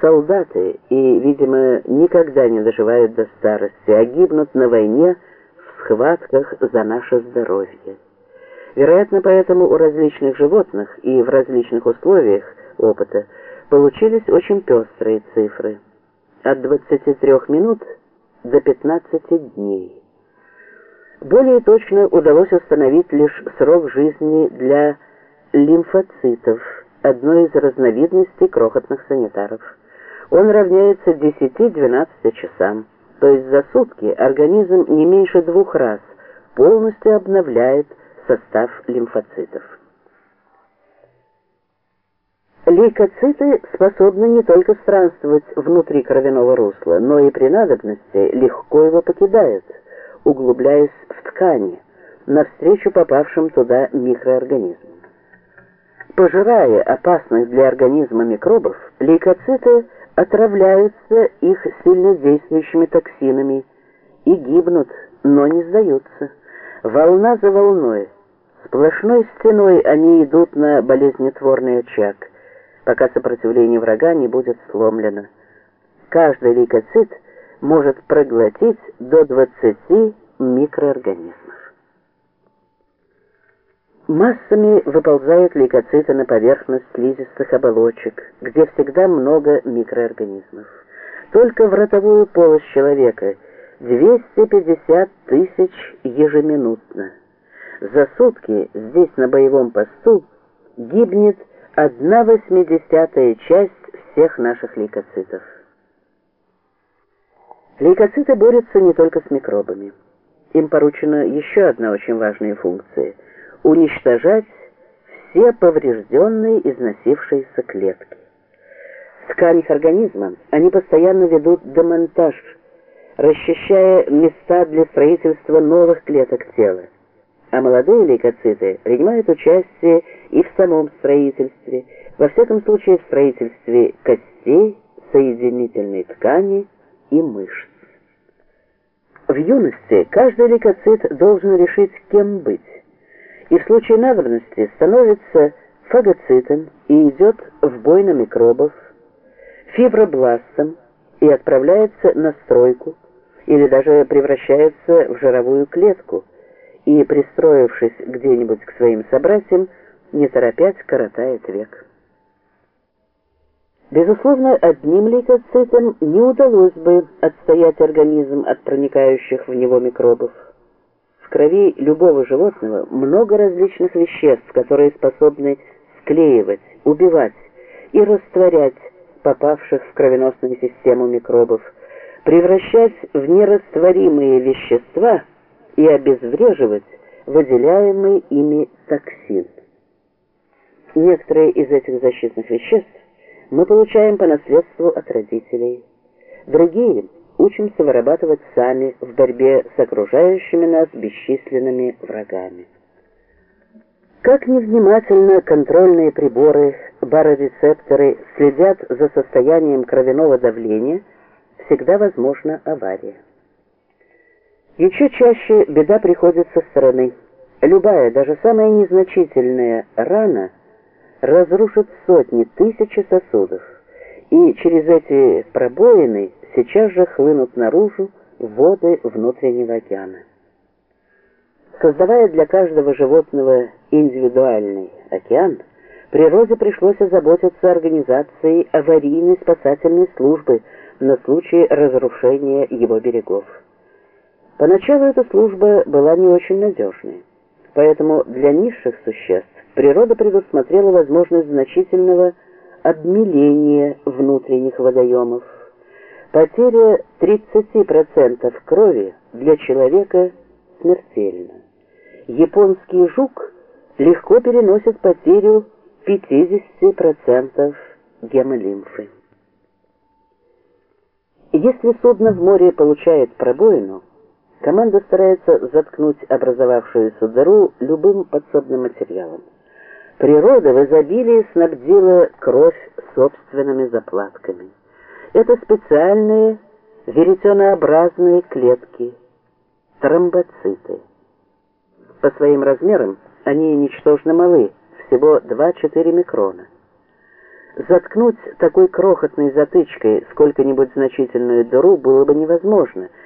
солдаты и, видимо, никогда не доживают до старости, а гибнут на войне в схватках за наше здоровье. Вероятно, поэтому у различных животных и в различных условиях опыта получились очень пестрые цифры. От 23 минут до 15 дней. Более точно удалось установить лишь срок жизни для лимфоцитов, одной из разновидностей крохотных санитаров. Он равняется 10-12 часам, то есть за сутки организм не меньше двух раз полностью обновляет состав лимфоцитов. Лейкоциты способны не только странствовать внутри кровяного русла, но и при надобности легко его покидают, углубляясь в ткани, навстречу попавшим туда микроорганизмам. Пожирая опасных для организма микробов, лейкоциты отравляются их сильнодействующими токсинами и гибнут, но не сдаются. Волна за волной, сплошной стеной они идут на болезнетворный очаг, пока сопротивление врага не будет сломлено. Каждый лейкоцит может проглотить до 20 микроорганизмов. Массами выползают лейкоциты на поверхность слизистых оболочек, где всегда много микроорганизмов. Только в ротовую полость человека – 250 тысяч ежеминутно. За сутки здесь на боевом посту гибнет одна восьмидесятая часть всех наших лейкоцитов. Лейкоциты борются не только с микробами. Им поручена еще одна очень важная функция – уничтожать все поврежденные износившиеся клетки. В тканях организма они постоянно ведут демонтаж – расчищая места для строительства новых клеток тела. А молодые лейкоциты принимают участие и в самом строительстве, во всяком случае в строительстве костей, соединительной ткани и мышц. В юности каждый лейкоцит должен решить, кем быть, и в случае надобности становится фагоцитом и идет в бой на микробов, фибробластом и отправляется на стройку, или даже превращается в жировую клетку и, пристроившись где-нибудь к своим собратьям, не торопясь коротает век. Безусловно, одним лейкоцитом не удалось бы отстоять организм от проникающих в него микробов. В крови любого животного много различных веществ, которые способны склеивать, убивать и растворять попавших в кровеносную систему микробов, превращать в нерастворимые вещества и обезвреживать выделяемый ими токсин. Некоторые из этих защитных веществ мы получаем по наследству от родителей. Другие учимся вырабатывать сами в борьбе с окружающими нас бесчисленными врагами. Как невнимательно контрольные приборы, барорецепторы следят за состоянием кровяного давления – всегда возможна авария. Еще чаще беда приходит со стороны. Любая, даже самая незначительная рана разрушит сотни, тысячи сосудов, и через эти пробоины сейчас же хлынут наружу воды внутреннего океана. Создавая для каждого животного индивидуальный океан, природе пришлось озаботиться организацией аварийной спасательной службы – на случай разрушения его берегов. Поначалу эта служба была не очень надежной, поэтому для низших существ природа предусмотрела возможность значительного обмеления внутренних водоемов. Потеря 30% крови для человека смертельна. Японский жук легко переносит потерю 50% гемолимфы. Если судно в море получает пробоину, команда старается заткнуть образовавшуюся дыру любым подсобным материалом. Природа в изобилии снабдила кровь собственными заплатками. Это специальные веретенообразные клетки, тромбоциты. По своим размерам они ничтожно малы, всего 2-4 микрона. Заткнуть такой крохотной затычкой сколько-нибудь значительную дыру было бы невозможно,